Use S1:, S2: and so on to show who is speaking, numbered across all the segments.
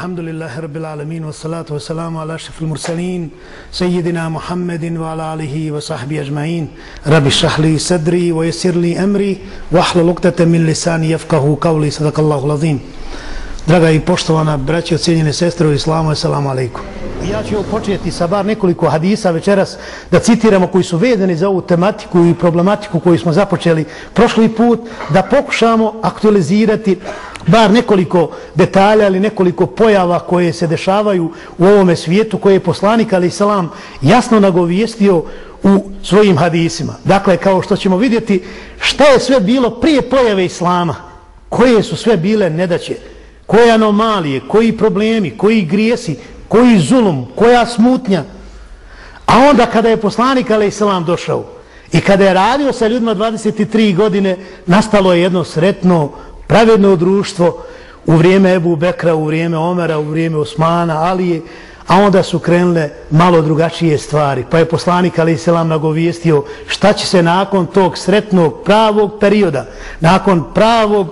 S1: الحمد لله رب العالمين والصلاة والسلام على أشرف المرسلين سيدنا محمد وعلى آله وصحبه أجمعين رب اشرح لي صدري ويسر لي أمري واحلل عقدة من لساني يفقه قولي صدق الله العظيم Draga i poštovana braći, ocjenjene sestre u islamu, assalamu alaikum. Ja ću početi sa bar nekoliko hadisa večeras da citiramo koji su vezani za ovu tematiku i problematiku koju smo započeli prošli put, da pokušamo aktualizirati bar nekoliko detalja ili nekoliko pojava koje se dešavaju u ovome svijetu koje je poslanik ali salam jasno nagovijestio u svojim hadisima. Dakle, kao što ćemo vidjeti šta je sve bilo prije pojave islama, koje su sve bile nedaće, koje anomalije, koji problemi, koji grijesi, koji zulum, koja smutnja. A onda kada je poslanik ali salam došao i kada je radio sa ljudima 23 godine, nastalo je jedno sretno, pravedno društvo u vrijeme Ebu Bekra, u vrijeme Omera, u vrijeme Osmana, Alije, a onda su krenule malo drugačije stvari. Pa je poslanik Ali Selam nagovijestio šta će se nakon tog sretnog pravog perioda, nakon pravog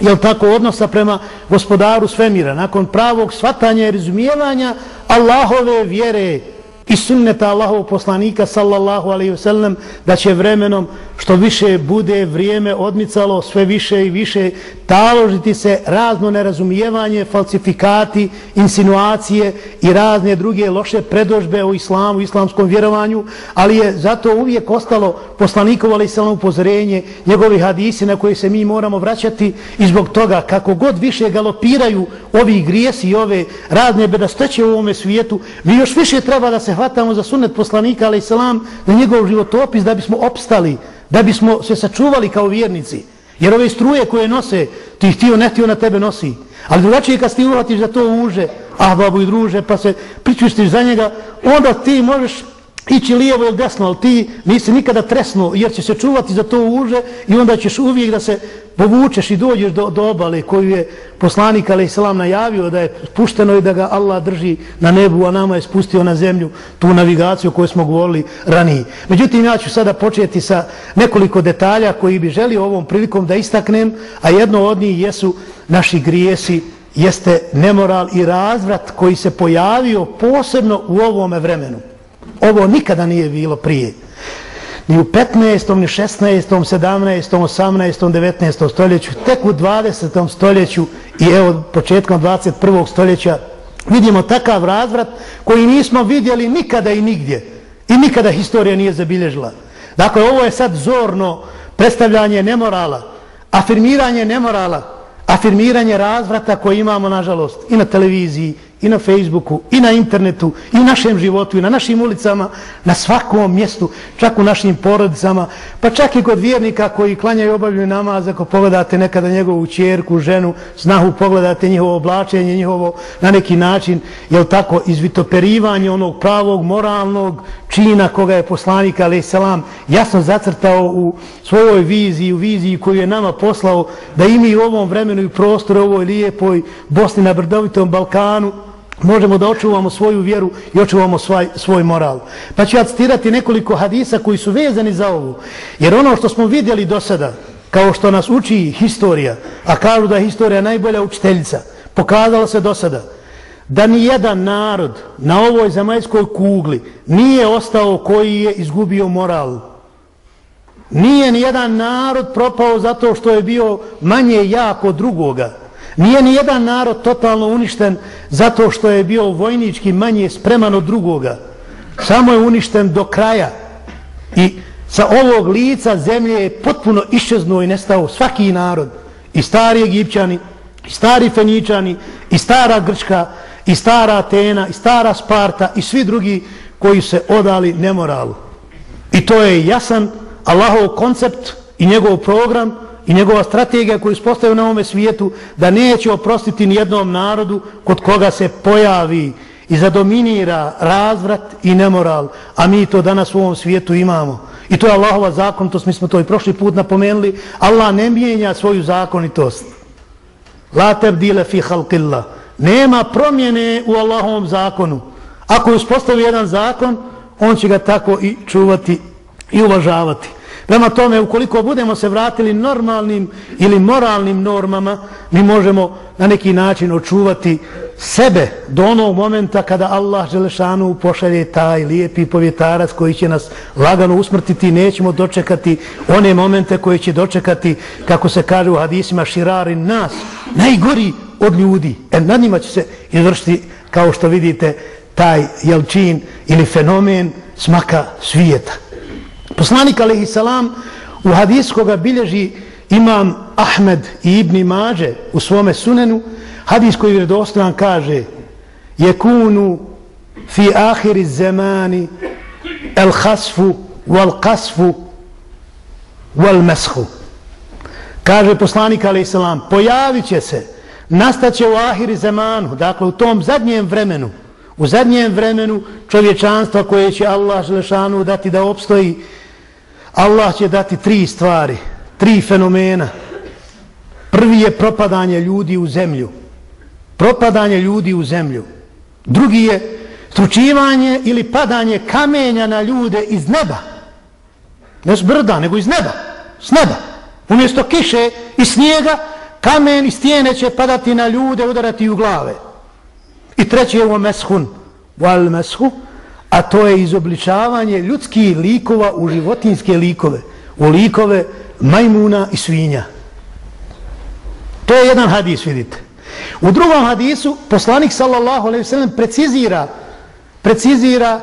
S1: jel tako, odnosa prema gospodaru svemira, nakon pravog svatanja i razumijevanja Allahove vjere, i sunneta Allahov poslanika sallallahu alaihi ve sellem da će vremenom što više bude vrijeme odmicalo sve više i više taložiti se razno nerazumijevanje, falsifikati, insinuacije i razne druge loše predožbe o islamu, islamskom vjerovanju, ali je zato uvijek ostalo poslanikovo ali sallam upozorenje njegovi hadisi na koje se mi moramo vraćati i zbog toga kako god više galopiraju ovi grijesi i ove razne bedasteće u ovome svijetu, mi još više treba da se hvatamo za sunnet poslanika, ali salam, na njegov životopis da bismo opstali, da bismo se sačuvali kao vjernici. Jer ove struje koje nose, ti htio, ne htio na tebe nosi. Ali drugačije kad ti uhvatiš za to uže, a babu i druže, pa se pričuštiš za njega, onda ti možeš ići lijevo ili desno, ali ti nisi nikada tresnuo, jer će se čuvati za to uže i onda ćeš uvijek da se povučeš i dođeš do, do obale koju je poslanik alaih najavio da je spušteno i da ga Allah drži na nebu, a nama je spustio na zemlju tu navigaciju koju smo govorili ranije. Međutim, ja ću sada početi sa nekoliko detalja koji bi želio ovom prilikom da istaknem, a jedno od njih jesu naši grijesi, jeste nemoral i razvrat koji se pojavio posebno u ovome vremenu. Ovo nikada nije bilo prije. Ni u 15. ni 16. 17. 18. 19. stoljeću, tek u 20. stoljeću i evo početkom 21. stoljeća vidimo takav razvrat koji nismo vidjeli nikada i nigdje. I nikada historija nije zabilježila. Dakle, ovo je sad zorno predstavljanje nemorala, afirmiranje nemorala, afirmiranje razvrata koje imamo, nažalost, i na televiziji, i na Facebooku, i na internetu, i u našem životu, i na našim ulicama, na svakom mjestu, čak u našim porodicama, pa čak i kod vjernika koji klanjaju obavljaju namaz, ako pogledate nekada njegovu čjerku, ženu, snahu, pogledate njihovo oblačenje, njihovo na neki način, je tako, izvitoperivanje onog pravog, moralnog čina koga je poslanik, ali selam, jasno zacrtao u svojoj viziji, u viziji koju je nama poslao, da i mi u ovom vremenu i prostoru, ovoj lijepoj Bosni na Brdovitom Balkanu, možemo da očuvamo svoju vjeru i očuvamo svoj, svoj moral. Pa ću ja citirati nekoliko hadisa koji su vezani za ovu. Jer ono što smo vidjeli do sada, kao što nas uči historija, a kažu da je historija najbolja učiteljica, pokazalo se do sada da ni jedan narod na ovoj zemaljskoj kugli nije ostao koji je izgubio moral. Nije ni jedan narod propao zato što je bio manje jak od drugoga. Nije ni jedan narod totalno uništen zato što je bio vojnički manje spreman od drugoga. Samo je uništen do kraja. I sa ovog lica zemlje je potpuno iščeznuo i nestao svaki narod. I stari Egipćani, i stari Feničani, i stara Grčka, i stara Atena, i stara Sparta, i svi drugi koji se odali nemoralu. I to je jasan Allahov koncept i njegov program i njegova strategija koju ispostavio na ovome svijetu da neće oprostiti nijednom narodu kod koga se pojavi i zadominira razvrat i nemoral, a mi to danas u ovom svijetu imamo. I to je Allahova zakonitost, mi smo to i prošli put napomenuli, Allah ne mijenja svoju zakonitost. La tebdile fi halqilla. Nema promjene u Allahovom zakonu. Ako je uspostavio jedan zakon, on će ga tako i čuvati i uvažavati. Prema tome, ukoliko budemo se vratili normalnim ili moralnim normama, mi možemo na neki način očuvati sebe do onog momenta kada Allah Želešanu pošalje taj lijepi povjetarac koji će nas lagano usmrtiti. Nećemo dočekati one momente koje će dočekati kako se kaže u hadisima širari nas najgori od ljudi. E nad njima će se izvršiti kao što vidite taj jelčin ili fenomen smaka svijeta poslanik alaihi salam u hadisu koga bilježi imam Ahmed i Ibni Mađe u svome sunenu Hadis koji je dostojan kaže je kunu fi ahiri zemani el hasfu wal kasfu wal meshu. Kaže poslanik alaih salam pojavit će se nastaće u ahiri zemanu. Dakle u tom zadnjem vremenu u zadnjem vremenu čovječanstva koje će Allah želešanu dati da opstoji Allah će dati tri stvari tri fenomena prvi je propadanje ljudi u zemlju propadanje ljudi u zemlju. Drugi je stručivanje ili padanje kamenja na ljude iz neba. Ne s brda, nego iz neba. S neba. Umjesto kiše i snijega, kamen i stijene će padati na ljude, udarati u glave. I treći je u meshun, wal meshu, a to je izobličavanje ljudskih likova u životinske likove. U likove majmuna i svinja. To je jedan hadis, vidite. U drugom hadisu poslanik sallallahu alejhi ve sellem precizira precizira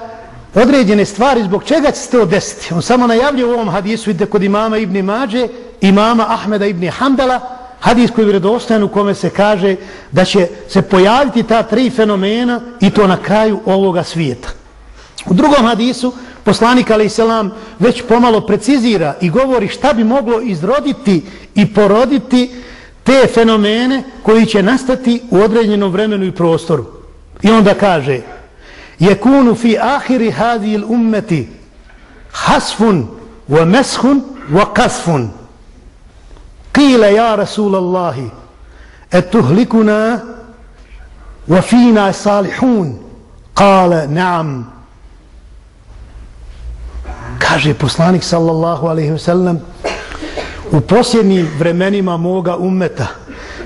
S1: određene stvari zbog čega će se to desiti. On samo najavljuje u ovom hadisu vidite kod imama Ibn Mađe, imama Ahmeda Ibn Hanbala, hadis koji je vredostojan u kome se kaže da će se pojaviti ta tri fenomena i to na kraju ovoga svijeta. U drugom hadisu poslanik alejhi selam već pomalo precizira i govori šta bi moglo izroditi i poroditi te fenomene koji će nastati u određenom vremenu i prostoru. I onda kaže Jekunu fi ahiri hadil ummeti hasfun wa meshun wa kasfun. Kile ja Rasulallahi etuhlikuna wa fina salihun? Kale naam. Kaže poslanik sallallahu alaihi wa sallam u posljednjim vremenima moga ummeta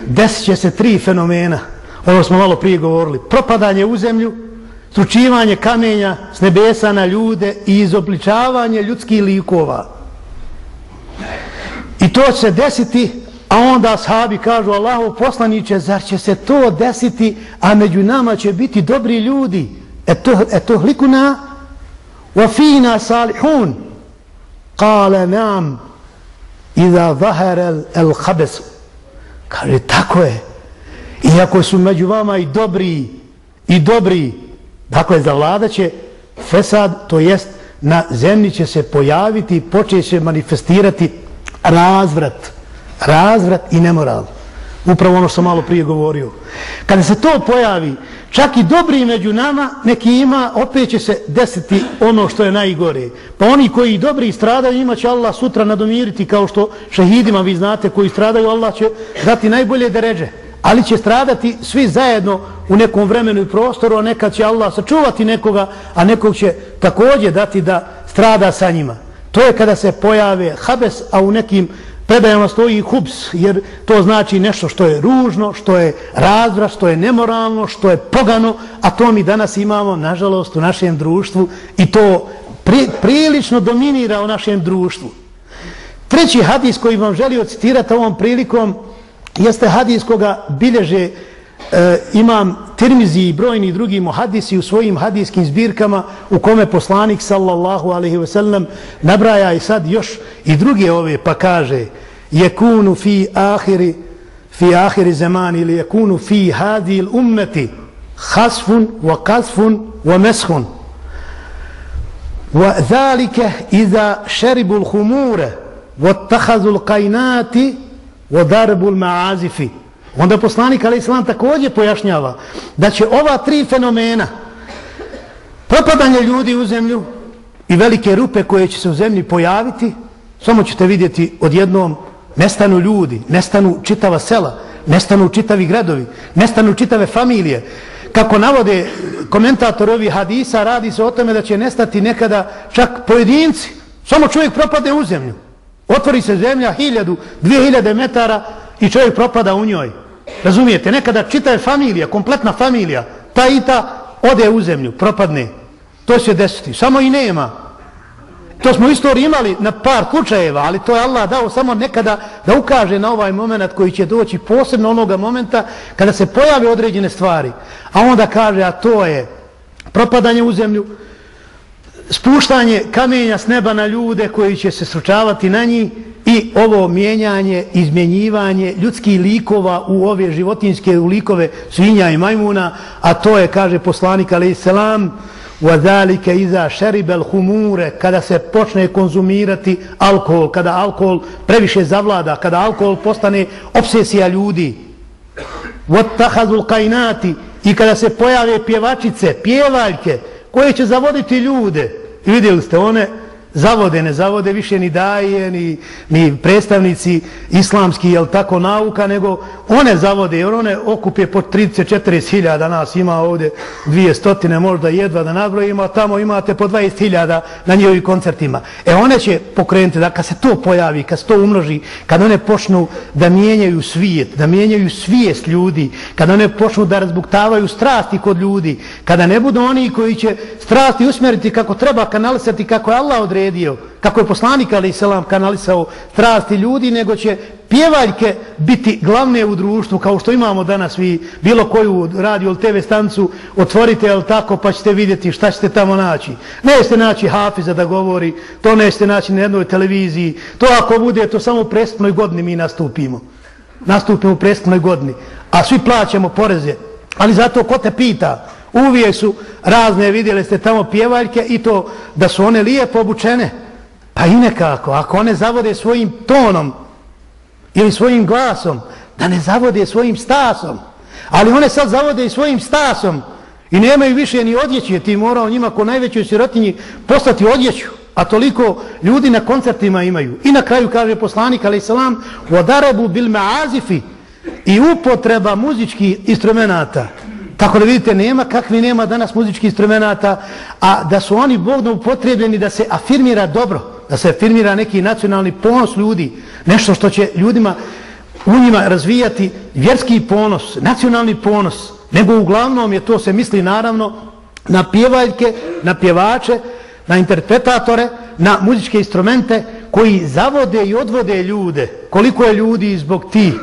S1: desit će se tri fenomena. Ono smo malo prije govorili. Propadanje u zemlju stručivanje kamenja s nebesa na ljude i izobličavanje ljudskih likova. I to će se desiti a onda sahabi kažu Allahu poslaniće zar će se to desiti a među nama će biti dobri ljudi? E to, hlikuna to hlikuna وفينا صالحون قال نعم إذا ظهر habes. Kaže, tako je. Iako su među vama i dobri, i dobri, dakle, zavladat će fesad, to jest, na zemlji će se pojaviti, i počeće se manifestirati razvrat. Razvrat i nemoral. Upravo ono što sam malo prije govorio. Kada se to pojavi, čak i dobri među nama, neki ima, opet će se desiti ono što je najgore. Pa oni koji dobri stradaju, ima će Allah sutra nadomiriti, kao što šehidima vi znate, koji stradaju, Allah će dati najbolje deređe. Ali će stradati svi zajedno u nekom vremenu i prostoru, a nekad će Allah sačuvati nekoga, a nekog će također dati da strada sa njima. To je kada se pojave habes, a u nekim predajama stoji hubs, jer to znači nešto što je ružno, što je razvrat, što je nemoralno, što je pogano, a to mi danas imamo, nažalost, u našem društvu i to pri, prilično dominira u našem društvu. Treći hadis koji vam želio citirati ovom prilikom jeste hadis koga bilježe e, imam Tirmizi i brojni drugi muhadisi u svojim hadijskim zbirkama u kome poslanik sallallahu alaihi ve sellem nabraja i sad još i druge ove pa kaže jekunu fi ahiri fi ahiri zemani ili jekunu fi hadil ummeti hasfun wa kasfun wa meshun. Wa zalike iza šeribul humure wa tahazu l'kajnati wa darbu l'maazifi Onda poslanik Ali Islam također pojašnjava da će ova tri fenomena propadanje ljudi u zemlju i velike rupe koje će se u zemlji pojaviti samo ćete vidjeti odjednom nestanu ljudi, nestanu čitava sela, nestanu čitavi gradovi, nestanu čitave familije. Kako navode komentatorovi hadisa, radi se o tome da će nestati nekada čak pojedinci. Samo čovjek propade u zemlju. Otvori se zemlja hiljadu, dvije hiljade metara i čovjek propada u njoj. Razumijete, nekada čita je familija, kompletna familija, ta i ta ode u zemlju, propadne. To će desiti, samo i nema. To smo isto imali na par slučajeva, ali to je Allah dao samo nekada da ukaže na ovaj moment koji će doći posebno onoga momenta kada se pojave određene stvari. A onda kaže, a to je propadanje u zemlju, spuštanje kamenja s neba na ljude koji će se sručavati na njih i ovo mijenjanje, izmjenjivanje ljudskih likova u ove životinske likove svinja i majmuna, a to je, kaže poslanik alaih selam, وَذَلِكَ إِذَا شَرِبَ الْهُمُورَ kada se počne konzumirati alkohol, kada alkohol previše zavlada, kada alkohol postane obsesija ljudi. وَتَّحَذُ الْقَيْنَاتِ i kada se pojave pjevačice, pjevaljke, koje će zavoditi ljude. I vidjeli ste one, Zavode, ne zavode više ni daje, ni, ni predstavnici islamski, jel tako, nauka, nego one zavode, jer one okupe po 34.000 nas ima ovdje, dvije stotine možda jedva da nabrojimo, a tamo imate po 20.000 na njihovim koncertima. E one će pokrenuti, da kad se to pojavi, kad se to umnoži, kad one počnu da mijenjaju svijet, da mijenjaju svijest ljudi, kad one počnu da razbuktavaju strasti kod ljudi, kada ne budu oni koji će strasti usmjeriti kako treba kanalisati, kako je Allah odredio, naredio, kako je poslanik ali selam kanalisao strasti ljudi, nego će pjevaljke biti glavne u društvu, kao što imamo danas vi, bilo koju radio ili TV stancu, otvorite, el tako, pa ćete vidjeti šta ćete tamo naći. Nećete naći Hafiza da govori, to nećete naći na jednoj televiziji, to ako bude, to samo u prestupnoj godini mi nastupimo. Nastupimo u prestupnoj godini, a svi plaćamo poreze. Ali zato, ko te pita, uvijek su razne, vidjeli ste tamo pjevaljke i to da su one lijepo obučene. Pa i nekako, ako one zavode svojim tonom ili svojim glasom, da ne zavode svojim stasom. Ali one sad zavode i svojim stasom i nemaju više ni odjeće, ti morao njima ko najvećoj sirotinji postati odjeću. A toliko ljudi na koncertima imaju. I na kraju kaže poslanik, ali salam, u adarebu bil ma'azifi i upotreba muzičkih instrumenta. Tako da vidite, nema kakvi nema danas muzičkih instrumenta, a da su oni Bogno upotrebljeni da se afirmira dobro, da se afirmira neki nacionalni ponos ljudi, nešto što će ljudima u njima razvijati vjerski ponos, nacionalni ponos, nego uglavnom je to se misli naravno na pjevaljke, na pjevače, na interpretatore, na muzičke instrumente koji zavode i odvode ljude. Koliko je ljudi zbog tih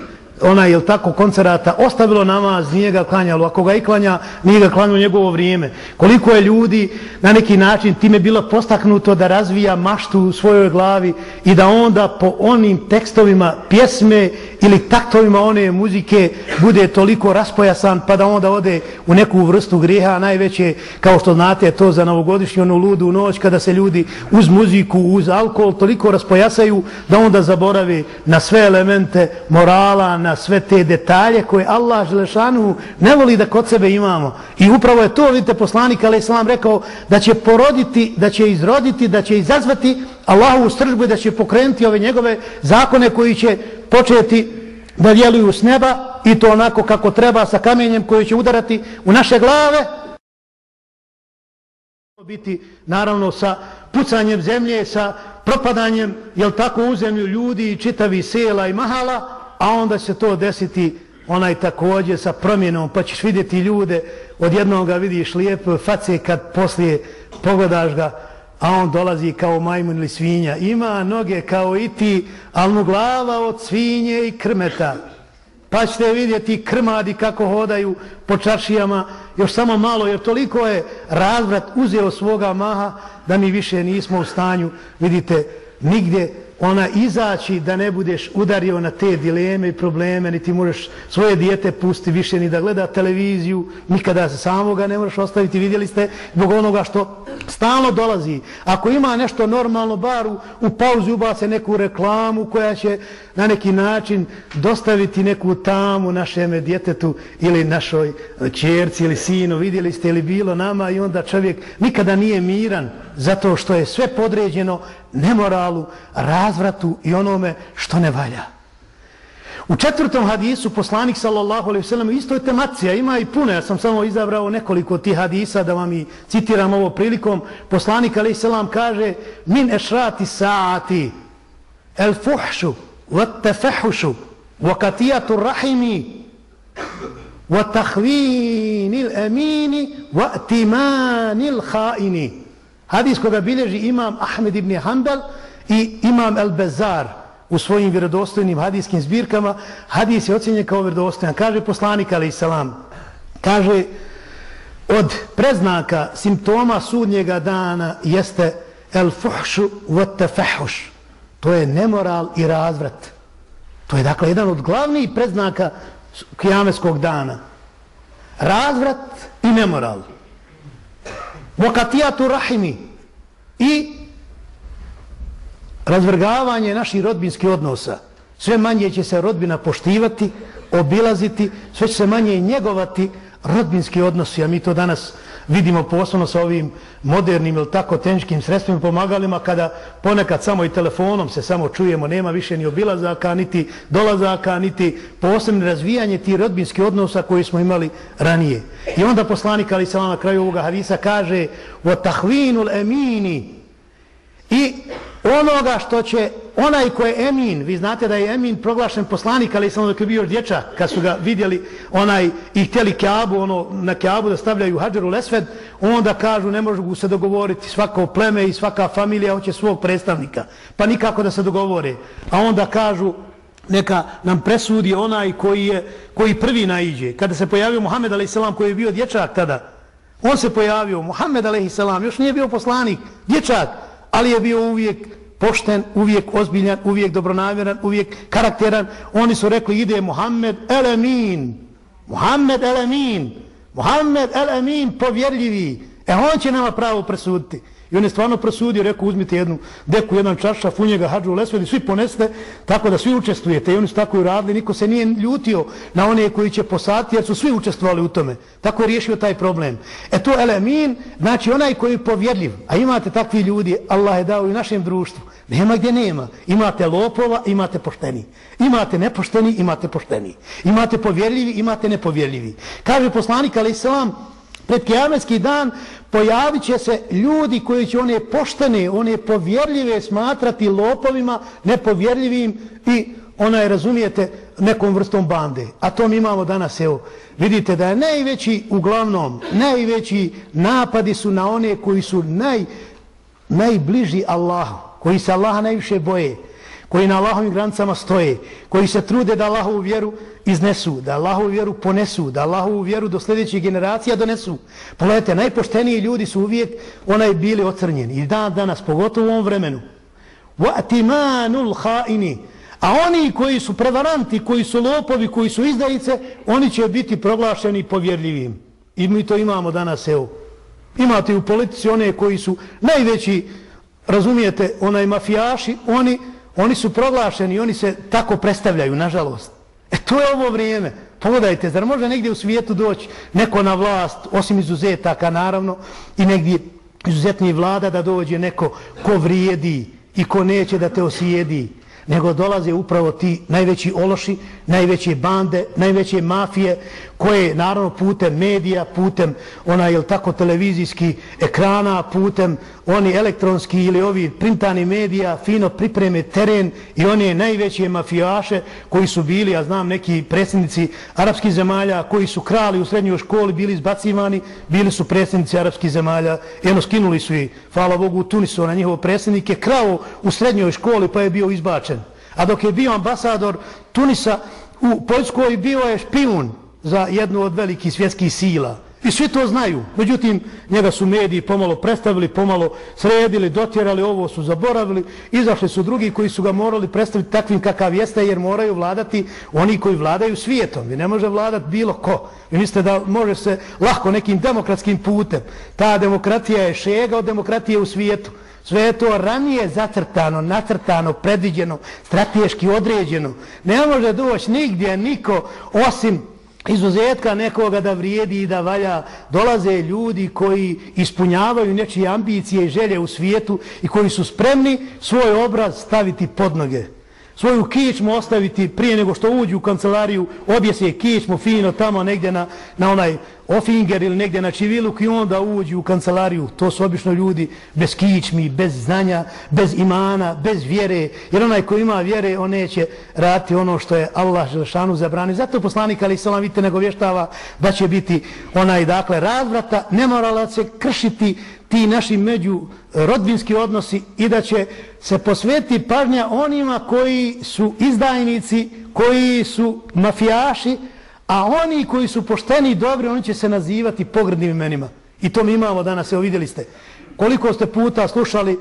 S1: ona je tako koncerata ostavilo namaz, nije ga klanjalo, ako ga i klanja, nije ga klanjalo njegovo vrijeme. Koliko je ljudi na neki način time bilo postaknuto da razvija maštu u svojoj glavi i da onda po onim tekstovima pjesme ili taktovima one muzike bude toliko raspojasan pa da onda ode u neku vrstu grijeha najveće, kao što znate to za novogodišnju onu ludu noć kada se ljudi uz muziku, uz alkohol toliko raspojasaju da onda zaborave na sve elemente morala, na sve te detalje koje Allah Želešanu ne voli da kod sebe imamo. I upravo je to, vidite, poslanik Ali Islam rekao da će poroditi, da će izroditi, da će izazvati Allahovu stržbu i da će pokrenuti ove njegove zakone koji će početi da djeluju s neba i to onako kako treba sa kamenjem koji će udarati u naše glave biti naravno sa pucanjem zemlje, sa propadanjem, jel tako, u zemlju ljudi, čitavi sela i mahala, a onda će to desiti onaj također sa promjenom, pa ćeš vidjeti ljude, od jednog ga vidiš lijep face kad poslije pogledaš ga, a on dolazi kao majmun ili svinja. Ima noge kao i ti, ali mu glava od svinje i krmeta. Pa ćete vidjeti krmadi kako hodaju po čaršijama, još samo malo, jer toliko je razvrat uzeo svoga maha, da mi više nismo u stanju, vidite, nigdje ona izaći da ne budeš udario na te dileme i probleme, ni ti možeš svoje dijete pusti više ni da gleda televiziju, nikada se samoga ne možeš ostaviti, vidjeli ste, zbog onoga što stalno dolazi. Ako ima nešto normalno, bar u, u pauzi ubace neku reklamu koja će na neki način dostaviti neku tamu našem djetetu ili našoj čerci ili sinu, vidjeli ste ili bilo nama i onda čovjek nikada nije miran zato što je sve podređeno nemoralu, razvratu i onome što ne valja. U četvrtom hadisu poslanik sallallahu alejhi ve sellem isto je temacija, ima i puno, ja sam samo izabrao nekoliko tih hadisa da vam i citiram ovo prilikom. Poslanik alejhi selam kaže: "Min ešrati saati el fuhshu wat tafahushu wa qatiyatu rahimi wa takhwin al amin wa timanil khaini." Hadis koga bilježi imam Ahmed ibn Hanbal i imam El Bezar u svojim vjerodostojnim hadijskim zbirkama. Hadis je ocjenjen kao vjerodostojan. Kaže poslanik alaih salam, kaže od preznaka simptoma sudnjega dana jeste el fuhšu wa tefahuš. To je nemoral i razvrat. To je dakle jedan od glavnijih preznaka kijameskog dana. Razvrat i nemoral. Vokatijatu rahimi i razvrgavanje naših rodbinskih odnosa. Sve manje će se rodbina poštivati, obilaziti, sve će se manje njegovati rodbinski odnosi, a mi to danas vidimo posebno sa ovim modernim ili tako tenčkim sredstvima pomagalima kada ponekad samo i telefonom se samo čujemo, nema više ni obilazaka, niti dolazaka, niti posebno razvijanje tih rodbinskih odnosa koji smo imali ranije. I onda poslanik Ali Salam na kraju ovoga hadisa kaže o tahvinul emini i onoga što će onaj ko je Emin, vi znate da je Emin proglašen poslanik, ali samo dok je bio dječak, kad su ga vidjeli onaj i htjeli Kaabu, ono, na Kaabu da stavljaju Hadžeru Lesved, onda kažu ne mogu se dogovoriti svako pleme i svaka familija hoće svog predstavnika, pa nikako da se dogovore. A onda kažu neka nam presudi onaj koji je koji prvi naiđe. Kada se pojavio Muhammed a.s. koji je bio dječak tada, on se pojavio, Muhammed a.s. još nije bio poslanik, dječak, ali je bio uvijek pošten, uvijek ozbiljan, uvijek dobronamjeran, uvijek karakteran. Oni su rekli ide Muhammed el Muhammed el Muhammed el povjerljivi. E on će nama pravo presuditi. I on je stvarno prosudio, rekao uzmite jednu deku, jedan čašaf, u njega hađu u lesvedi, svi poneste, tako da svi učestvujete. I oni su tako i radili, niko se nije ljutio na one koji će posati, jer su svi učestvovali u tome. Tako je riješio taj problem. E to elemin, znači onaj koji je povjerljiv, a imate takvi ljudi, Allah je dao i našem društvu. Nema gdje nema. Imate lopova, imate pošteni. Imate nepošteni, imate pošteni. Imate povjerljivi, imate nepovjerljivi. Kaže poslanik, ali islam, pred kijametski dan pojavit će se ljudi koji će one poštene, one povjerljive smatrati lopovima, nepovjerljivim i ona je, razumijete, nekom vrstom bande. A to mi imamo danas, evo, vidite da je najveći, uglavnom, najveći napadi su na one koji su naj, najbliži Allahu, koji se Allaha najviše boje, koji na Allahovim granicama stoje, koji se trude da Allahovu vjeru iznesu, da Allahovu vjeru ponesu, da Allahovu vjeru do sljedećih generacija donesu. Pogledajte, najpošteniji ljudi su uvijek onaj bili ocrnjeni. I dan danas, pogotovo u ovom vremenu. وَأَتِمَانُ الْحَائِنِ A oni koji su prevaranti, koji su lopovi, koji su izdajice, oni će biti proglašeni povjerljivim. I mi to imamo danas, evo. Imate u politici one koji su najveći, razumijete, onaj mafijaši, oni Oni su proglašeni, oni se tako predstavljaju, nažalost. E to je ovo vrijeme. Pogledajte, zar može negdje u svijetu doći neko na vlast, osim izuzetaka naravno, i negdje izuzetni vlada da dođe neko ko vrijedi i ko neće da te osijedi nego dolaze upravo ti najveći ološi, najveće bande, najveće mafije, koje naravno putem medija, putem ona je tako televizijski ekrana, putem oni elektronski ili ovi printani medija fino pripreme teren i one najveće mafijaše koji su bili, ja znam neki predsjednici arapskih zemalja koji su krali u srednjoj školi, bili izbacivani, bili su predsjednici arapskih zemalja, jedno skinuli su i, hvala Bogu, u Tunisu na njihovo je krao u srednjoj školi pa je bio izbačen. A dok je bio ambasador Tunisa u Poljskoj, bio je špijun za jednu od velikih svjetskih sila. I svi to znaju. Međutim, njega su mediji pomalo predstavili, pomalo sredili, dotjerali, ovo su zaboravili. Izašli su drugi koji su ga morali predstaviti takvim kakav jeste, jer moraju vladati oni koji vladaju svijetom. Vi ne može vladati bilo ko. Vi mislite da može se lahko nekim demokratskim putem. Ta demokratija je šega od demokratije u svijetu. Sve je to ranije zacrtano, nacrtano, predviđeno, strateški određeno. Ne može doći nigdje niko osim izuzetka nekoga da vrijedi i da valja. Dolaze ljudi koji ispunjavaju nečije ambicije i želje u svijetu i koji su spremni svoj obraz staviti pod noge. Svoju kičmu ostaviti prije nego što uđu u kancelariju, objese kičmu fino tamo negdje na, na onaj Ofinger ili negdje na Čiviluk i onda uđu u kancelariju. To su obično ljudi bez kičmi, bez znanja, bez imana, bez vjere. Jer onaj ko ima vjere, on neće raditi ono što je Allah Želšanu zabrani. Zato poslanik Ali Salam vidite nego vještava da će biti onaj dakle razvrata, ne morala se kršiti ti naši među e, rodbinski odnosi i da će se posvetiti pažnja onima koji su izdajnici, koji su mafijaši, a oni koji su pošteni i dobri, oni će se nazivati pogrednim imenima. I to mi imamo danas, evo vidjeli ste. Koliko ste puta slušali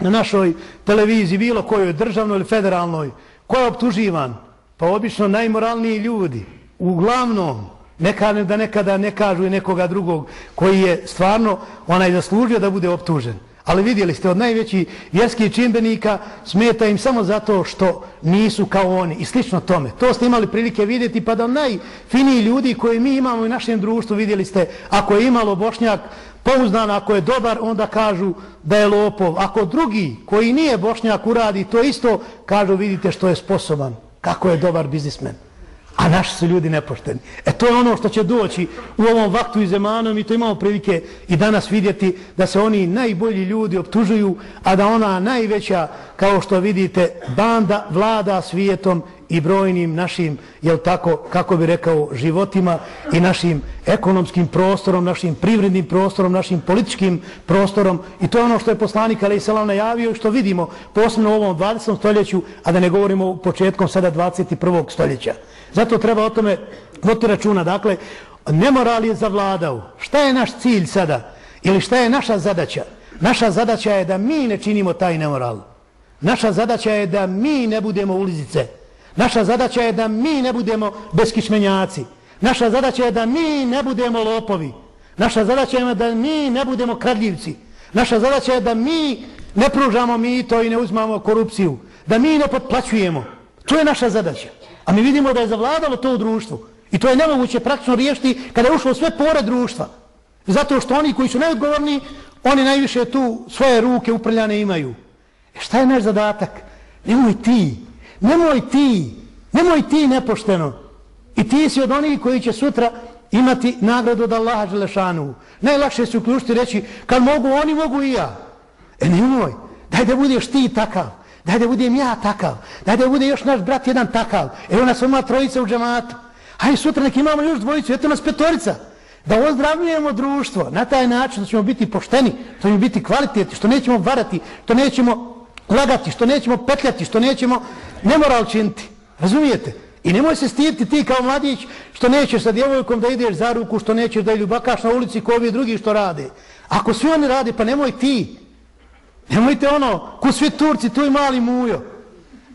S1: na našoj televiziji, bilo kojoj državnoj ili federalnoj, ko je optuživan? Pa obično najmoralniji ljudi. Uglavnom, ne kažem da nekada ne kažu i nekoga drugog koji je stvarno onaj zaslužio da bude optužen. Ali vidjeli ste, od najvećih vjerskih čimbenika smeta im samo zato što nisu kao oni i slično tome. To ste imali prilike vidjeti, pa da najfiniji ljudi koji mi imamo u našem društvu, vidjeli ste, ako je imalo Bošnjak pouzdan, ako je dobar, onda kažu da je lopov. Ako drugi koji nije Bošnjak uradi to isto, kažu vidite što je sposoban, kako je dobar biznismen a naši su ljudi nepošteni. E to je ono što će doći u ovom vaktu i zemanom i to imamo prilike i danas vidjeti da se oni najbolji ljudi optužuju, a da ona najveća, kao što vidite, banda vlada svijetom i brojnim našim, jel tako, kako bi rekao, životima i našim ekonomskim prostorom, našim privrednim prostorom, našim političkim prostorom. I to je ono što je poslanik Ali Salam najavio i što vidimo posebno u ovom 20. stoljeću, a da ne govorimo početkom sada 21. stoljeća. Zato treba o tome voti računa. Dakle, nemoral je zavladao. Šta je naš cilj sada? Ili šta je naša zadaća? Naša zadaća je da mi ne činimo taj nemoral. Naša zadaća je da mi ne budemo ulizice. Naša zadaća je da mi ne budemo beskišmenjaci. Naša zadaća je da mi ne budemo lopovi. Naša zadaća je da mi ne budemo kradljivci. Naša zadaća je da mi ne pružamo mito i ne uzmamo korupciju. Da mi ne potplaćujemo. To je naša zadaća. A mi vidimo da je zavladalo to u društvu. I to je nemoguće praktično riješiti kada je ušlo sve pore društva. Zato što oni koji su najodgovorni, oni najviše tu svoje ruke uprljane imaju. E šta je naš zadatak? Nemoj ti, nemoj ti, nemoj ti nepošteno. I ti si od onih koji će sutra imati nagradu od Allaha Želešanu. Najlakše se uključiti reći, kad mogu, oni mogu i ja. E nemoj, daj da budeš ti takav. Daj da budem ja takav. Daj da bude još naš brat jedan takav. Evo nas ima trojica u džematu. Hajde sutra nek imamo još dvojicu. Eto nas petorica. Da ozdravljujemo društvo na taj način da ćemo biti pošteni, što ćemo biti kvaliteti, što nećemo varati, što nećemo lagati, što nećemo petljati, što nećemo nemoral činiti. Razumijete? I nemoj se stijeti ti kao mladić što nećeš sa djevojkom da ideš za ruku, što nećeš da ljubakaš na ulici ko ovi drugi što rade. Ako svi oni rade, pa nemoj ti. Nemojte ono, ko svi Turci, tu i mali mujo.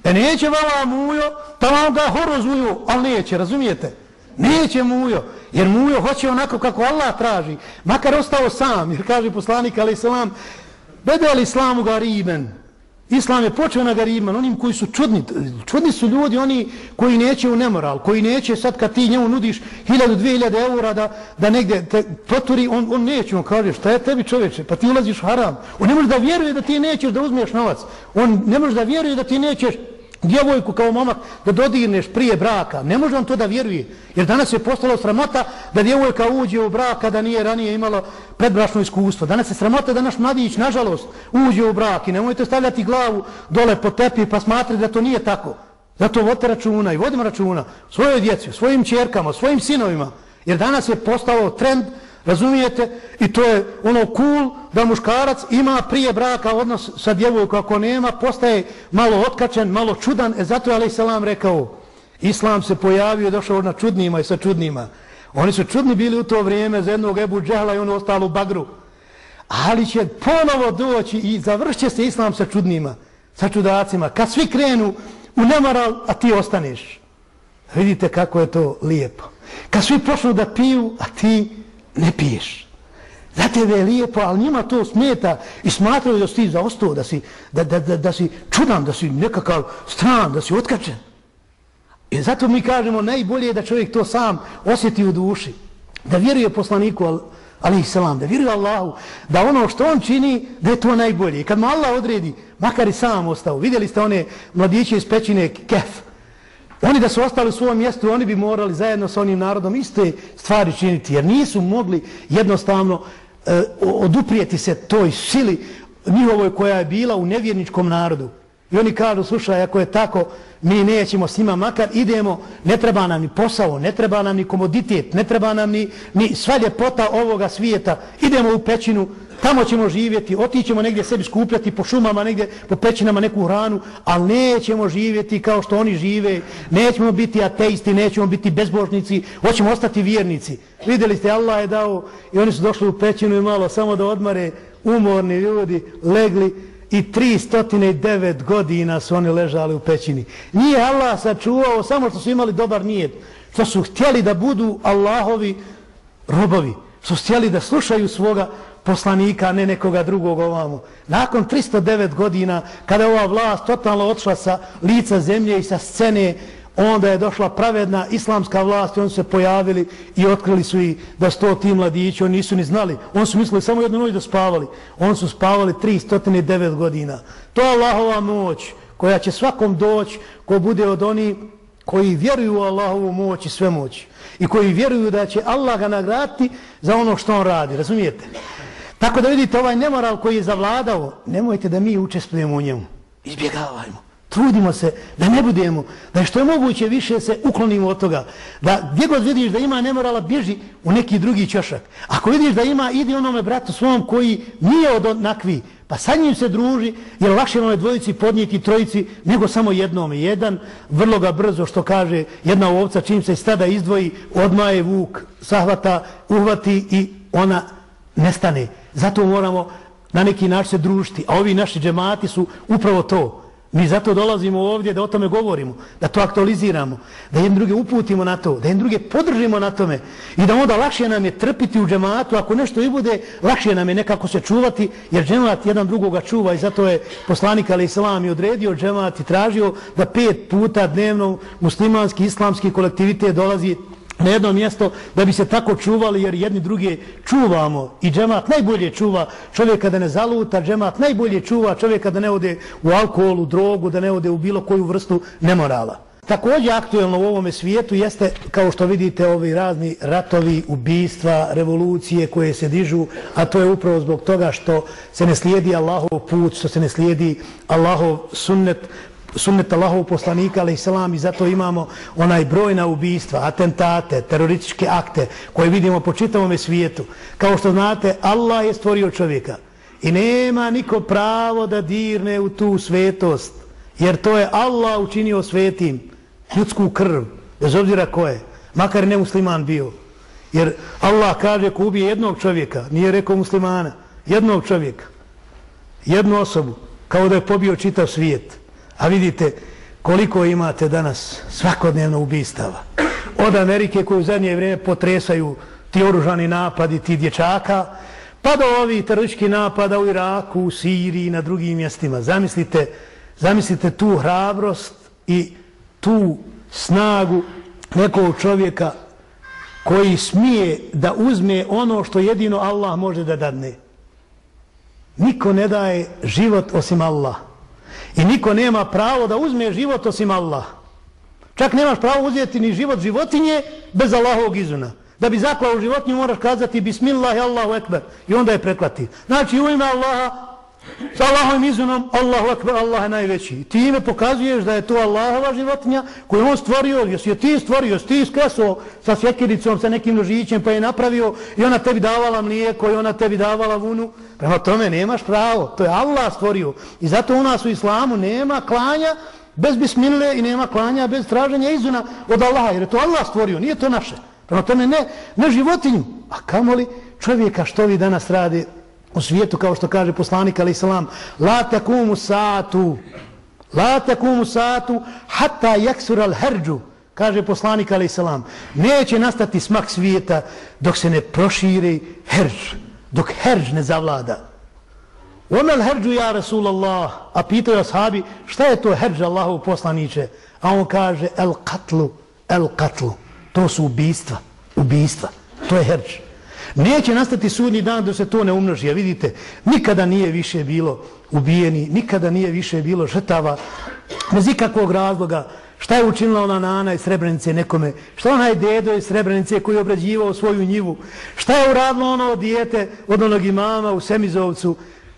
S1: E neće vala mujo, da vam ga horozuju, ali neće, razumijete? Neće mujo, jer mujo hoće onako kako Allah traži. Makar ostao sam, jer kaže poslanik, ali islam, bede li islamu ga riben, Islam je počeo na garibima, onim koji su čudni. Čudni su ljudi, oni koji neće u nemoral, koji neće sad kad ti njemu nudiš hiljadu, dvije hiljade eura da, da negdje te poturi, on, on neće, on kaže šta je tebi čovječe, pa ti ulaziš u haram. On ne može da vjeruje da ti nećeš da uzmeš novac. On ne može da vjeruje da ti nećeš djevojku kao momak da dodirneš prije braka. Ne može on to da vjeruje. Jer danas je postalo sramota da djevojka uđe u brak kada nije ranije imalo predbrašno iskustvo. Danas je sramota da naš mladić, nažalost, uđe u brak i nemojte stavljati glavu dole po tepi pa smatrati da to nije tako. Zato vodite računa i vodimo računa svojoj djeci, svojim čerkama, svojim sinovima. Jer danas je postao trend Razumijete? I to je ono cool da muškarac ima prije braka odnos sa djevojkom. Ako nema, postaje malo otkačen, malo čudan. E zato je Ali rekao, Islam se pojavio došao na čudnima i sa čudnima. Oni su čudni bili u to vrijeme za jednog Ebu Džehla i ono ostalo u Bagru. Ali će ponovo doći i završće se Islam sa čudnima, sa čudacima. Kad svi krenu u nemoral, a ti ostaneš. Vidite kako je to lijepo. Kad svi počnu da piju, a ti ne piješ. Za tebe je lijepo, ali njima to smeta i smatraju da si ti zaostao, da si, da, da, da, da si čudan, da si nekakav stran, da si otkačen. I zato mi kažemo najbolje je da čovjek to sam osjeti u duši. Da vjeruje poslaniku, ali i selam, da vjeruje Allahu, da ono što on čini, da je to najbolje. I kad mu Allah odredi, makar i sam ostao, vidjeli ste one mladiće iz pećine kef, Oni da su ostali u svom mjestu, oni bi morali zajedno sa onim narodom iste stvari činiti, jer nisu mogli jednostavno e, oduprijeti se toj sili njihovoj koja je bila u nevjerničkom narodu. I oni kažu, slušaj, ako je tako, mi nećemo s njima, makar idemo, ne treba nam ni posao, ne treba nam ni komoditet, ne treba nam ni, ni sva ljepota ovoga svijeta, idemo u pećinu, tamo ćemo živjeti, otićemo negdje sebi skupljati po šumama, negdje po pećinama neku hranu, ali nećemo živjeti kao što oni žive, nećemo biti ateisti, nećemo biti bezbožnici, hoćemo ostati vjernici. Vidjeli ste, Allah je dao i oni su došli u pećinu i malo samo da odmare umorni ljudi, legli, i 309 godina su oni ležali u pećini. Nije Allah sačuvao samo što su imali dobar nijet, što su htjeli da budu Allahovi robovi, što su htjeli da slušaju svoga poslanika, ne nekoga drugog ovamo. Nakon 309 godina, kada ova vlast totalno odšla sa lica zemlje i sa scene, onda je došla pravedna islamska vlast i oni se pojavili i otkrili su i da sto ti mladići, oni nisu ni znali. Oni su mislili samo jednu noć da spavali. Oni su spavali 309 godina. To je Allahova moć koja će svakom doći ko bude od oni koji vjeruju u Allahovu moć i sve moć. I koji vjeruju da će Allah ga nagraditi za ono što on radi. Razumijete? Tako da vidite ovaj nemoral koji je zavladao, nemojte da mi učestvujemo u njemu. Izbjegavajmo trudimo se da ne budemo, da što je moguće više se uklonimo od toga. Da gdje god vidiš da ima nemorala, bježi u neki drugi čošak. Ako vidiš da ima, idi onome bratu svom koji nije od onakvi, pa sa njim se druži, jer lakše je dvojici podnijeti trojici nego samo jednome. Jedan, vrlo ga brzo, što kaže jedna ovca, čim se stada izdvoji, odmaje vuk, sahvata, uhvati i ona nestane. Zato moramo na neki način se družiti. A ovi naši džemati su upravo to. Mi zato dolazimo ovdje da o tome govorimo, da to aktualiziramo, da jedne druge uputimo na to, da jedne druge podržimo na tome i da onda lakše nam je trpiti u džematu, ako nešto i bude, lakše nam je nekako se čuvati, jer džemat jedan drugoga čuva i zato je poslanik Ali Islam i odredio džemat i tražio da pet puta dnevno muslimanski, islamski kolektivitet dolazi na jedno mjesto da bi se tako čuvali jer jedni druge čuvamo i džemat najbolje čuva čovjeka da ne zaluta, džemat najbolje čuva čovjeka da ne ode u alkoholu, drogu, da ne ode u bilo koju vrstu nemorala. Također aktuelno u ovome svijetu jeste, kao što vidite, ovi razni ratovi, ubistva, revolucije koje se dižu, a to je upravo zbog toga što se ne slijedi Allahov put, što se ne slijedi Allahov sunnet, sunnet Allahov poslanika, ali selam, i zato imamo onaj brojna ubistva, atentate, terorističke akte koje vidimo po čitavom svijetu. Kao što znate, Allah je stvorio čovjeka i nema niko pravo da dirne u tu svetost, jer to je Allah učinio svetim, ljudsku krv, bez obzira ko je, makar ne musliman bio. Jer Allah kaže ko ubije jednog čovjeka, nije rekao muslimana, jednog čovjeka, jednu osobu, kao da je pobio čitav svijet. A vidite koliko imate danas svakodnevno ubistava. Od Amerike koju u zadnje vrijeme potresaju ti oružani napadi, ti dječaka, pa do ovih teroričkih napada u Iraku, u Siriji i na drugim mjestima. Zamislite, zamislite tu hrabrost i tu snagu nekog čovjeka koji smije da uzme ono što jedino Allah može da dadne. Niko ne daje život osim Allaha. I niko nema pravo da uzme život osim Allah. Čak nemaš pravo uzeti ni život životinje bez Allahovog izuna. Da bi zaklao životinju moraš kazati Bismillah i Allahu Ekber. I onda je preklati. Znači u ime Allaha sa Allahovim izunom Allahu Ekber, Allah je najveći. Ti ime pokazuješ da je to Allahova životinja koju on stvorio. Jesi je ti stvorio, jesi ti iskreso sa svjekiricom, sa nekim nožićem pa je napravio i ona tebi davala mlijeko i ona tebi davala vunu. Prema tome nemaš pravo. To je Allah stvorio. I zato u nas u islamu nema klanja bez bismile i nema klanja bez traženja izuna od Allaha. Jer je to Allah stvorio, nije to naše. Prema tome ne, ne životinju. A kamoli čovjeka što vi danas radi u svijetu, kao što kaže poslanik alaih salam, la takumu satu, la takumu satu, hatta jaksur al herđu, kaže poslanik alaih salam, neće nastati smak svijeta dok se ne proširi herđu dok herđ ne zavlada. Omel herđu ja Rasulallah, a pitaju ashabi, šta je to herđ Allahov poslaniće? A on kaže, el katlu, el katlu. To su ubistva, ubistva. To je herđ. Neće nastati sudnji dan da se to ne umnoži. A vidite, nikada nije više bilo ubijeni, nikada nije više bilo žrtava, bez ikakvog razloga. Šta je učinila ona nana iz Srebrenice nekome? Šta onaj dedo iz Srebrenice koji je obrađivao svoju njivu? Šta je uradilo ono dijete od onog imama u Semizovcu?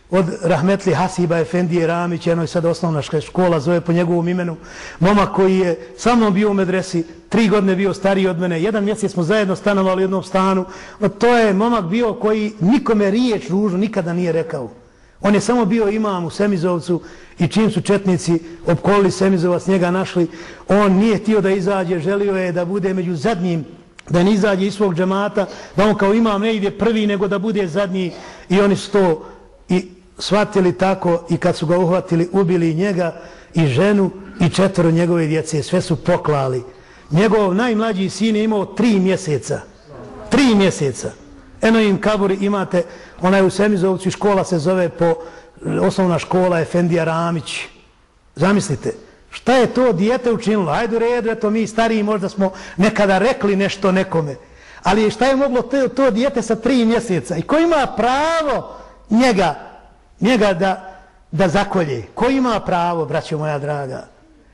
S1: od Rahmetli Hasiba Efendije Ramić, jedno je sad osnovna škola, zove po njegovom imenu, momak koji je sa mnom bio u medresi, tri godine bio stariji od mene, jedan mjesec smo zajedno stanovali u jednom stanu, to je momak bio koji nikome riječ ružu nikada nije rekao. On je samo bio imam u Semizovcu i čim su četnici opkolili Semizovac, njega našli, on nije htio da izađe, želio je da bude među zadnjim, da ne izađe iz svog džemata, da on kao imam ne ide prvi, nego da bude zadnji i oni su to i shvatili tako i kad su ga uhvatili, ubili njega i ženu i četvoro njegove djece, sve su poklali. Njegov najmlađi sin je imao tri mjeseca. Tri mjeseca. Eno im kaburi imate, ona je u Semizovcu škola se zove po osnovna škola Efendija Ramić. Zamislite, šta je to dijete učinilo? Ajde u redu, eto mi stariji možda smo nekada rekli nešto nekome. Ali šta je moglo to, to dijete sa tri mjeseca? I ko ima pravo njega njega da, da zakolje. Ko ima pravo, braćo moja draga?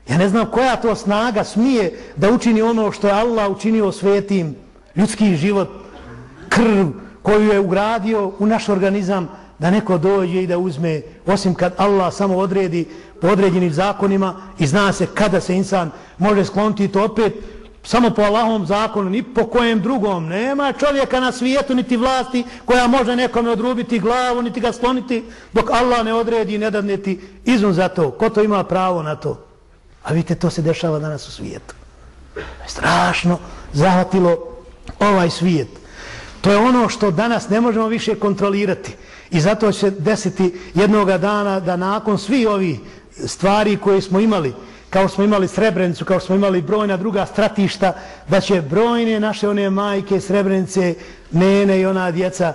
S1: Ja ne znam koja to snaga smije da učini ono što je Allah učinio svetim, ljudski život, krv koju je ugradio u naš organizam, da neko dođe i da uzme, osim kad Allah samo odredi po određenim zakonima i zna se kada se insan može skloniti to opet, samo po Allahom zakonu, ni po kojem drugom. Nema čovjeka na svijetu, niti vlasti, koja može nekome odrubiti glavu, niti ga skloniti, dok Allah ne odredi i ne dadne ti izun za to. Ko to ima pravo na to? A vidite, to se dešava danas u svijetu. Strašno zahvatilo ovaj svijet. To je ono što danas ne možemo više kontrolirati. I zato će desiti jednoga dana da nakon svi ovi stvari koje smo imali, kao smo imali Srebrenicu, kao smo imali brojna druga stratišta, da će brojne naše one majke, Srebrenice, nene i ona djeca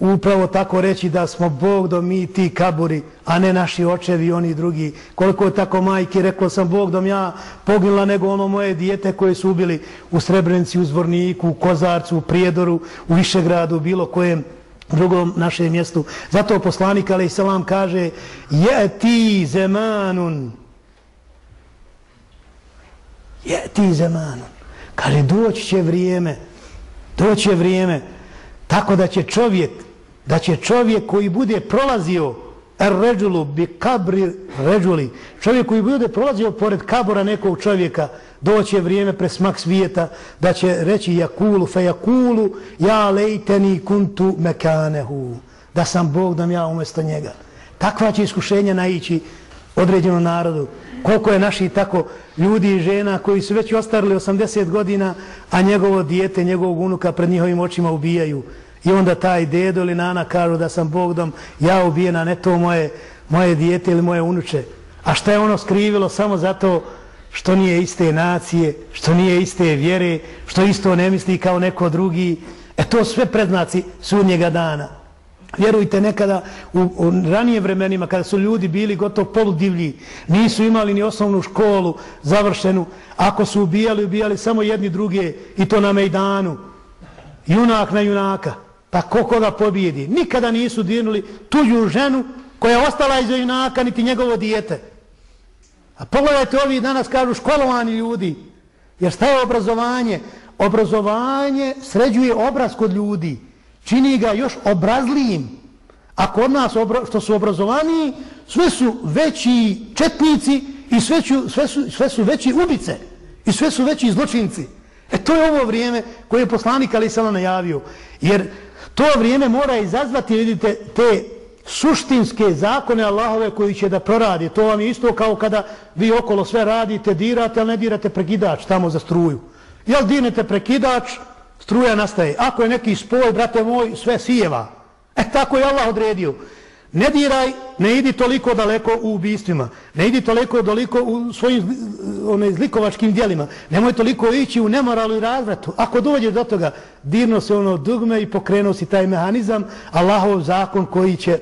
S1: upravo tako reći da smo Bog do mi ti kaburi, a ne naši očevi i oni drugi. Koliko je tako majke, rekao sam Bog dom ja poginula nego ono moje dijete koje su ubili u Srebrenici, u Zvorniku, u Kozarcu, u Prijedoru, u Višegradu, bilo kojem drugom našem mjestu. Zato poslanik, ali selam kaže, je ti zemanun, je ti zemanun Kaže, doći će vrijeme, doći će vrijeme, tako da će čovjek, da će čovjek koji bude prolazio ređulu bi kabri ređuli, čovjek koji bude prolazio pored kabora nekog čovjeka, doći vrijeme pre smak svijeta, da će reći jakulu fe jakulu, ja lejteni kuntu mekanehu, da sam Bog dam ja umjesto njega. Takva će iskušenja naići određenom narodu. Koliko je naši tako ljudi i žena koji su već ostarili 80 godina, a njegovo dijete, njegovog unuka pred njihovim očima ubijaju. I onda taj dedo ili nana kažu da sam Bogdom, ja ubijena, ne to moje, moje dijete ili moje unuče. A šta je ono skrivilo samo zato što nije iste nacije, što nije iste vjere, što isto ne misli kao neko drugi. E to sve predznaci sudnjega dana. Vjerujte, nekada u, u ranije vremenima, kada su ljudi bili gotovo poludivlji, nisu imali ni osnovnu školu završenu, ako su ubijali, ubijali samo jedni druge i to na Mejdanu, junak na junaka, pa ko koga pobijedi. Nikada nisu dirnuli tuđu ženu koja je ostala iz junaka, niti njegovo dijete. A pogledajte, ovi danas kažu školovani ljudi, jer šta je obrazovanje? Obrazovanje sređuje obraz kod ljudi čini ga još obrazlijim. A kod nas što su obrazovani, sve su veći četnici i sve su, sve su, sve su veći ubice i sve su veći zločinci. E to je ovo vrijeme koje je poslanik Ali Sala najavio. Jer to vrijeme mora izazvati, vidite, te suštinske zakone Allahove koji će da proradi. To vam je isto kao kada vi okolo sve radite, dirate, ali ne dirate prekidač tamo za struju. Jel dirnete prekidač, struja nastaje. Ako je neki spoj, brate moj, sve sijeva. E tako je Allah odredio. Ne diraj, ne idi toliko daleko u ubistvima. Ne idi toliko daleko u svojim one, zlikovačkim dijelima. Nemoj toliko ići u nemoralu i razvratu. Ako dođe do toga, dirno se ono dugme i pokrenuo si taj mehanizam, Allahov zakon koji će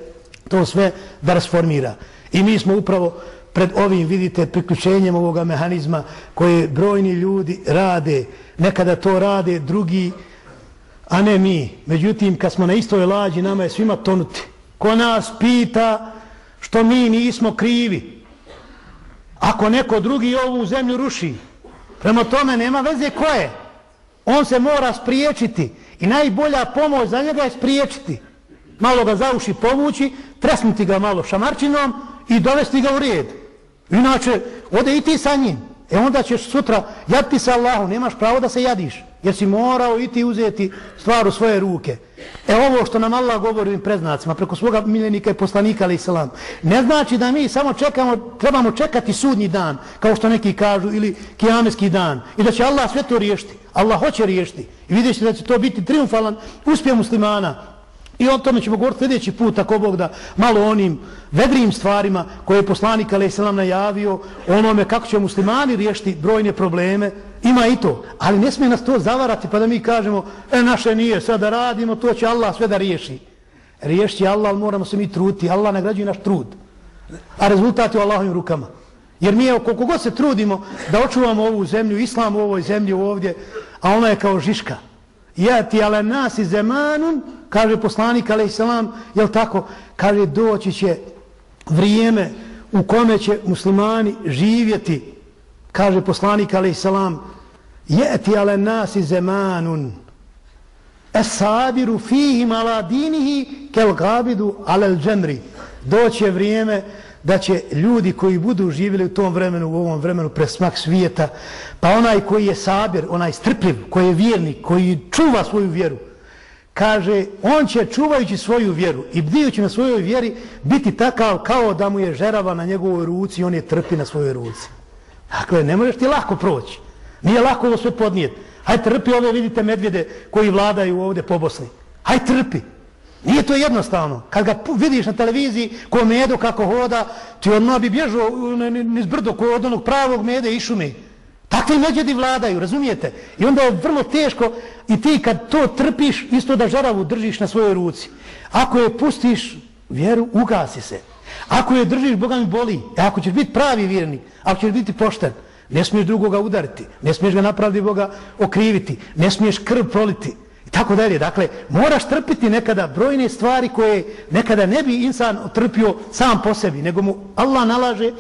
S1: to sve da rasformira. I mi smo upravo pred ovim, vidite, priključenjem ovoga mehanizma koje brojni ljudi rade, nekada to rade drugi, a ne mi. Međutim, kad smo na istoj lađi, nama je svima tonuti. Ko nas pita što mi nismo krivi? Ako neko drugi ovu zemlju ruši, Prema tome nema veze ko je. On se mora spriječiti. I najbolja pomoć za njega je spriječiti. Malo ga za uši povući, tresnuti ga malo šamarčinom i dovesti ga u red. Inače, ode i ti sa njim. E onda ćeš sutra jaditi sa Allahom, nemaš pravo da se jadiš. Jer si morao i ti uzeti stvar u svoje ruke. E ovo što nam Allah govori ovim preznacima, preko svoga miljenika i poslanika, ali islam, ne znači da mi samo čekamo, trebamo čekati sudnji dan, kao što neki kažu, ili kijameski dan, i da će Allah sve to riješiti. Allah hoće riješiti. I vidjet da će to biti triumfalan uspjeh muslimana, I o tome ćemo govoriti sljedeći put, ako Bog da, malo onim vedrijim stvarima koje je poslanik Ali Selam najavio, onome kako će muslimani riješiti brojne probleme, ima i to. Ali ne smije nas to zavarati pa da mi kažemo, e, naše nije, sad da radimo, to će Allah sve da riješi. Riješi Allah, ali moramo se mi truti. Allah nagrađuje naš trud. A rezultat je u Allahovim rukama. Jer mi, je, koliko god se trudimo da očuvamo ovu zemlju, islam u ovoj zemlji ovdje, a ona je kao žiška. Jati ale nas i zemanun, kaže poslanik ale islam, jel tako, kaže doći će vrijeme u kome će muslimani živjeti, kaže poslanik alaih salam, jeti ale nas zamanun zemanun, fihi sabiru fihim ala dinihi kel gabidu alel džemri. Doće vrijeme da će ljudi koji budu živjeli u tom vremenu, u ovom vremenu presmak svijeta, pa onaj koji je sabir, onaj strpljiv, koji je vjernik, koji čuva svoju vjeru, kaže, on će čuvajući svoju vjeru i bdijući na svojoj vjeri biti takav kao da mu je žerava na njegovoj ruci i on je trpi na svojoj ruci. Dakle, ne možeš ti lako proći. Nije lako ovo sve podnijeti. Hajde trpi ove, vidite, medvjede koji vladaju ovdje po Bosni. Hajde trpi. Nije to jednostavno. Kad ga vidiš na televiziji ko medo kako hoda, ti odmah bi bježao niz brdo ko od onog pravog mede i šumi. Takvi medvjedi vladaju, razumijete? I onda je vrlo teško i ti kad to trpiš, isto da žaravu držiš na svojoj ruci. Ako je pustiš vjeru, ugasi se. Ako je držiš, Boga mi boli. E ako ćeš biti pravi vjernik, ako ćeš biti pošten, ne smiješ drugoga udariti, ne smiješ ga napraviti Boga okriviti, ne smiješ krv proliti. I tako dalje. Dakle, moraš trpiti nekada brojne stvari koje nekada ne bi insan trpio sam po sebi, nego mu Allah nalaže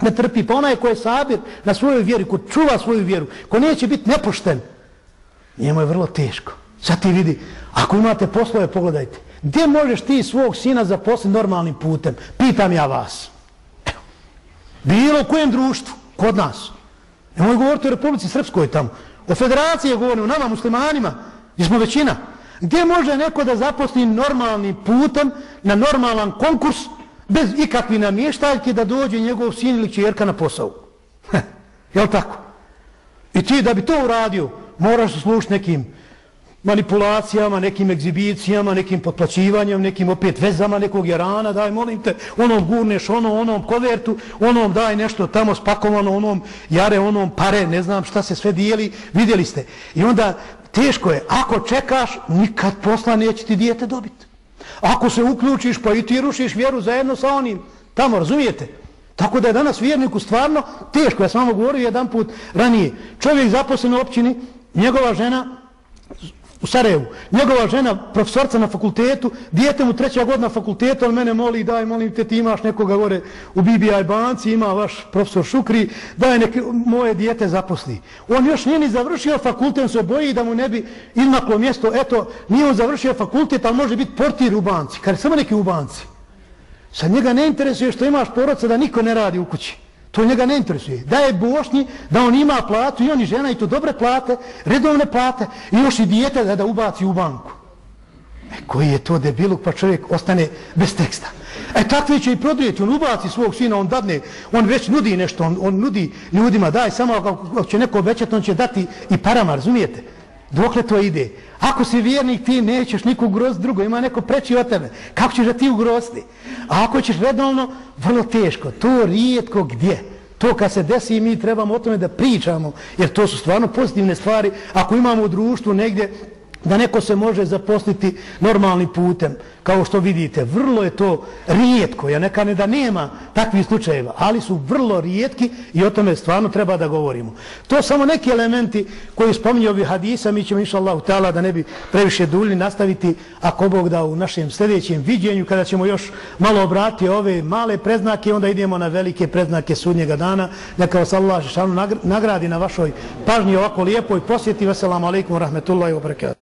S1: da trpi. Pa onaj ko je sabir na svojoj vjeri, ko čuva svoju vjeru, ko neće biti nepošten, njemu je vrlo teško. Sad ti vidi, ako imate poslove, pogledajte. Gdje možeš ti svog sina zaposliti normalnim putem? Pitam ja vas. Evo. Bilo u kojem društvu, kod nas. Nemoj govoriti o Republici Srpskoj tamo. O federaciji govorim, o nama muslimanima. Gdje smo većina. Gdje može neko da zaposli normalnim putem na normalan konkurs bez ikakvi namještaljke da dođe njegov sin ili čerka na posao? Jel tako? I ti da bi to uradio, moraš slušati nekim manipulacijama, nekim egzibicijama, nekim potplaćivanjem, nekim opet vezama nekog jarana, daj, molim te, onom gurneš, onom, onom kovertu, onom daj nešto tamo spakovano, onom jare, onom pare, ne znam šta se sve dijeli, vidjeli ste. I onda teško je, ako čekaš, nikad posla neće ti dijete dobiti. Ako se uključiš, pa i ti rušiš vjeru zajedno sa onim, tamo, razumijete? Tako da je danas vjerniku stvarno teško. Ja sam vam govorio jedan put ranije. Čovjek zaposlen u općini, njegova žena u Sarajevu. Njegova žena, profesorca na fakultetu, dijete mu treća godina fakultetu, on mene moli, daj, molim te, ti imaš nekoga gore u BBI banci, ima vaš profesor Šukri, daj neke, moje dijete zaposli. On još nije ni završio fakultet, on se boji da mu ne bi izmaklo mjesto, eto, nije on završio fakultet, ali može biti portir u banci, kar je samo neki u banci. Sa njega ne interesuje što imaš poroca da niko ne radi u kući. To njega ne interesuje. Da je bošnji, da on ima platu i on i žena i to dobre plate, redovne plate i još i dijete da, da ubaci u banku. E, koji je to debiluk pa čovjek ostane bez teksta. E takvi će i prodrijeti, on ubaci svog sina, on dadne, on već nudi nešto, on, on nudi ljudima, daj, samo ako će neko obećati, on će dati i parama, razumijete? Dokle to ide? Ako si vjernik, ti nećeš nikog ugroziti drugo, ima neko preći od tebe. Kako ćeš da ti ugroziti? A ako ćeš redovno, vrlo teško. To rijetko gdje. To kad se desi mi trebamo o tome da pričamo, jer to su stvarno pozitivne stvari. Ako imamo u društvu negdje da neko se može zaposliti normalnim putem, kao što vidite, vrlo je to rijetko, ja neka ne da nema takvih slučajeva, ali su vrlo rijetki i o tome stvarno treba da govorimo. To samo neki elementi koji spominje ovi hadisa, mi ćemo inša Allah da ne bi previše dulji nastaviti, ako Bog da u našem sljedećem viđenju, kada ćemo još malo obrati ove male preznake, onda idemo na velike preznake sudnjega dana, neka vas Allah nagradi na vašoj pažnji ovako lijepoj posjeti. Veselamu alaikum, rahmetullahi wabarakatuh.